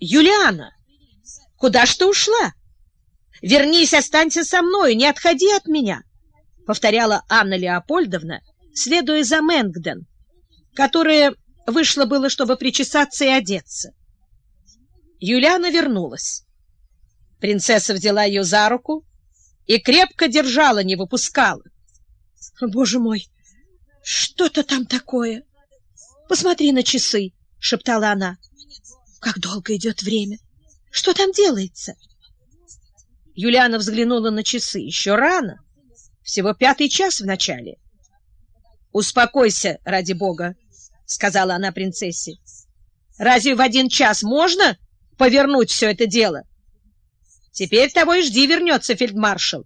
Юлиана, куда ж ты ушла? Вернись, останься со мной, не отходи от меня, повторяла Анна Леопольдовна, следуя за Мэнгден, которая вышла было, чтобы причесаться и одеться. Юлиана вернулась. Принцесса взяла ее за руку и крепко держала, не выпускала. — Боже мой, что-то там такое! Посмотри на часы, — шептала она. — Как долго идет время! Что там делается? Юлиана взглянула на часы. Еще рано. Всего пятый час в начале. — Успокойся, ради бога, — сказала она принцессе. — Разве в один час можно повернуть все это дело? Теперь того и жди вернется фельдмаршал.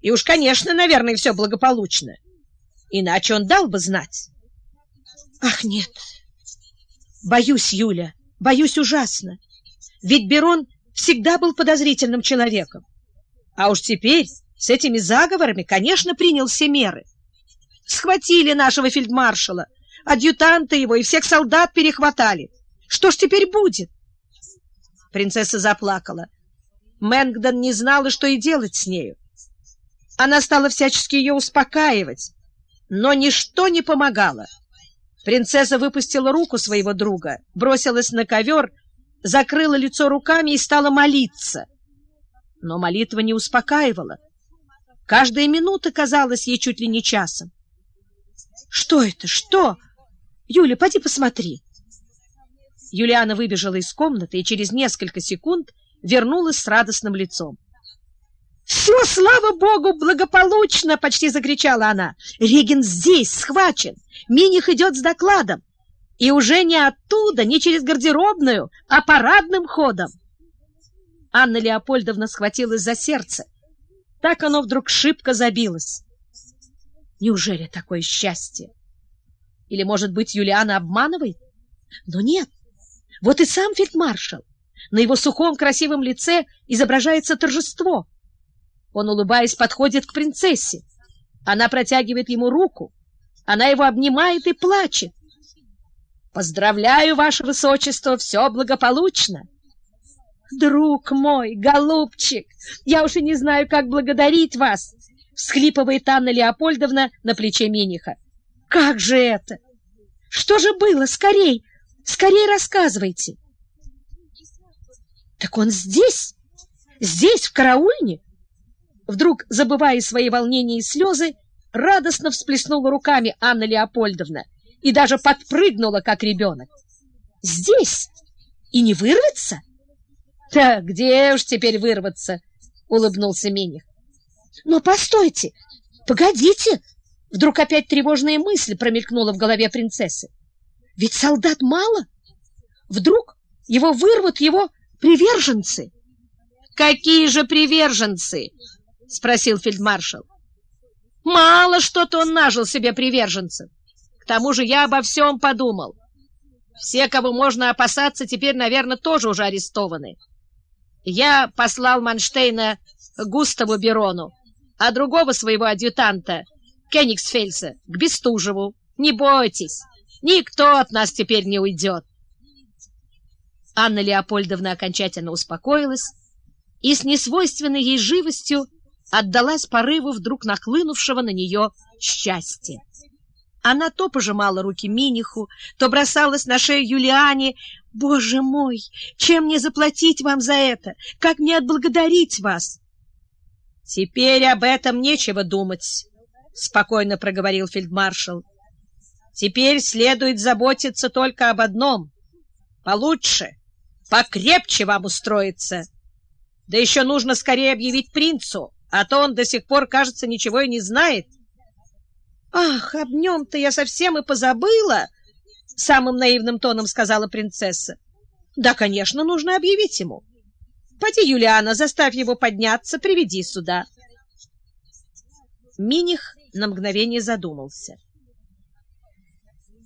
И уж, конечно, наверное, все благополучно. Иначе он дал бы знать. Ах, нет. Боюсь, Юля, боюсь ужасно. Ведь Берон всегда был подозрительным человеком. А уж теперь с этими заговорами, конечно, принял все меры. Схватили нашего фельдмаршала, адъютанта его и всех солдат перехватали. Что ж теперь будет? Принцесса заплакала. Мэнгдон не знала, что и делать с нею. Она стала всячески ее успокаивать, но ничто не помогало. Принцесса выпустила руку своего друга, бросилась на ковер, закрыла лицо руками и стала молиться. Но молитва не успокаивала. Каждая минута казалась ей чуть ли не часом. «Что это? Что? Юля, поди посмотри!» Юлиана выбежала из комнаты и через несколько секунд вернулась с радостным лицом. «Все, слава богу, благополучно!» — почти закричала она. «Реген здесь, схвачен! Миних идет с докладом! И уже не оттуда, не через гардеробную, а парадным ходом!» Анна Леопольдовна схватилась за сердце. Так оно вдруг шибко забилось. Неужели такое счастье? Или, может быть, Юлиана обманывает? Но нет. Вот и сам фельдмаршал. На его сухом красивом лице изображается торжество. Он, улыбаясь, подходит к принцессе. Она протягивает ему руку. Она его обнимает и плачет. «Поздравляю, ваше высочество, все благополучно!» «Друг мой, голубчик, я уж и не знаю, как благодарить вас!» — всхлипывает Анна Леопольдовна на плече Миниха. «Как же это? Что же было? Скорей, скорей рассказывайте!» «Так он здесь? Здесь, в караульне?» Вдруг, забывая свои волнения и слезы, радостно всплеснула руками Анна Леопольдовна и даже подпрыгнула, как ребенок. «Здесь? И не вырваться?» «Да где уж теперь вырваться?» — улыбнулся Миних. «Но постойте! Погодите!» Вдруг опять тревожная мысль промелькнула в голове принцессы. «Ведь солдат мало! Вдруг его вырвут его приверженцы!» «Какие же приверженцы?» — спросил фельдмаршал. «Мало что-то он нажил себе приверженцев. К тому же я обо всем подумал. Все, кого можно опасаться, теперь, наверное, тоже уже арестованы. Я послал Манштейна Густаву Берону, а другого своего адъютанта, Кенигсфельса, к Бестужеву. Не бойтесь, никто от нас теперь не уйдет. Анна Леопольдовна окончательно успокоилась и с несвойственной ей живостью отдалась порыву вдруг нахлынувшего на нее счастья. Она то пожимала руки Миниху, то бросалась на шею Юлиане. «Боже мой, чем мне заплатить вам за это? Как мне отблагодарить вас?» «Теперь об этом нечего думать», — спокойно проговорил фельдмаршал. «Теперь следует заботиться только об одном — получше, покрепче вам устроиться. Да еще нужно скорее объявить принцу, а то он до сих пор, кажется, ничего и не знает». «Ах, об нем-то я совсем и позабыла!» — самым наивным тоном сказала принцесса. «Да, конечно, нужно объявить ему. Поди, Юлиана, заставь его подняться, приведи сюда». Миних на мгновение задумался.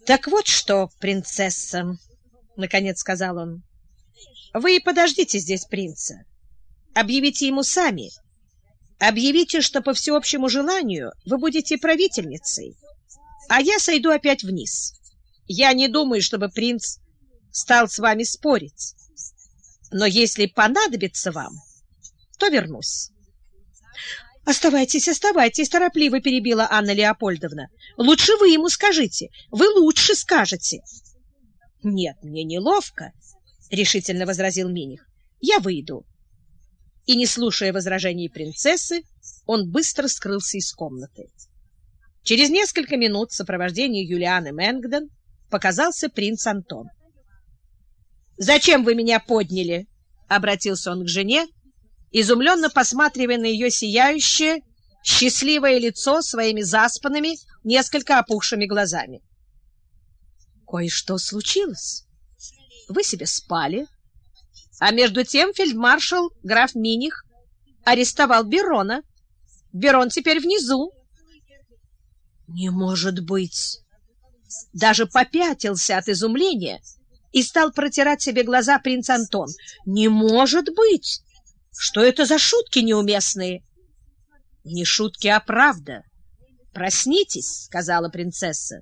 «Так вот что, принцесса!» — наконец сказал он. «Вы подождите здесь принца. Объявите ему сами, Объявите, что по всеобщему желанию вы будете правительницей, а я сойду опять вниз. Я не думаю, чтобы принц стал с вами спорить. Но если понадобится вам, то вернусь. «Оставайтесь, оставайтесь!» — торопливо перебила Анна Леопольдовна. «Лучше вы ему скажите. Вы лучше скажете». «Нет, мне неловко», — решительно возразил Миних. «Я выйду». И, не слушая возражений принцессы, он быстро скрылся из комнаты. Через несколько минут в сопровождении Юлианы Мэнгден показался принц Антон. «Зачем вы меня подняли?» — обратился он к жене, изумленно посматривая на ее сияющее, счастливое лицо своими заспанными, несколько опухшими глазами. «Кое-что случилось. Вы себе спали, а между тем фельдмаршал граф Миних арестовал Берона. Берон теперь внизу». «Не может быть!» Даже попятился от изумления и стал протирать себе глаза принц Антон. «Не может быть! Что это за шутки неуместные?» «Не шутки, а правда. Проснитесь», — сказала принцесса.